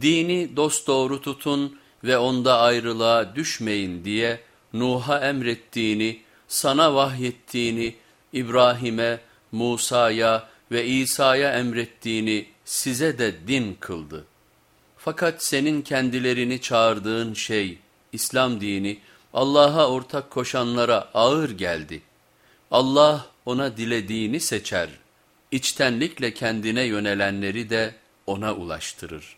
Dini dosdoğru tutun ve onda ayrılığa düşmeyin diye Nuh'a emrettiğini, sana vahyettiğini, İbrahim'e, Musa'ya ve İsa'ya emrettiğini size de din kıldı. Fakat senin kendilerini çağırdığın şey, İslam dini, Allah'a ortak koşanlara ağır geldi. Allah ona dilediğini seçer, içtenlikle kendine yönelenleri de ona ulaştırır.